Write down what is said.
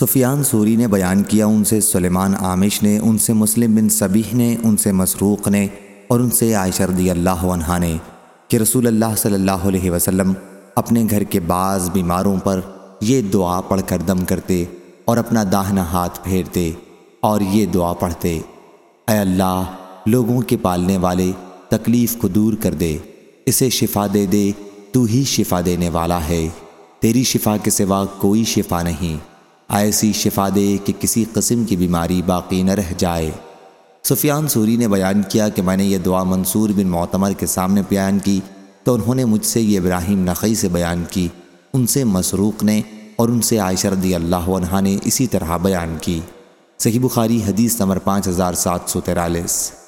سفیان sorry نے بیان کیا، ان سے سلیمان عامش نے، ان سے مسلم بن صبیح نے، ان سے مسروق نے اور ان سے عائشہ رضی اللہ عنہ نے کہ رسول اللہ صلی اللہ علیہ وسلم اپنے گھر کے بعض بیماروں پر یہ دعا پڑھ کر دم کرتے اور اپنا داہنا ہاتھ پھیرتے اور یہ دعا پڑھتے۔ اے اللہ، لوگوں کے پالنے والے تکلیف کو دور کر دے، اسے شفا دے دے، تو ہی شفا دینے والا ہے۔ تیری شفا کے سوا کوئی شفا نہیں۔ ایسی شفا دے کہ کسی قسم کی بیماری باقی نہ رہ جائے۔ سفیان سوری نے بیان کیا کہ میں نے یہ دعا منصور بن معتمر کے سامنے بیان کی تو انہوں نے مجھ سے یہ ابراہیم نقی سے بیان کی۔ ان سے مسروق نے اور ان سے عائشہ رضی اللہ عنہ نے اسی طرح بیان کی۔ صحیح بخاری حدیث نمبر پانچ ہزار سات سو تیرالیس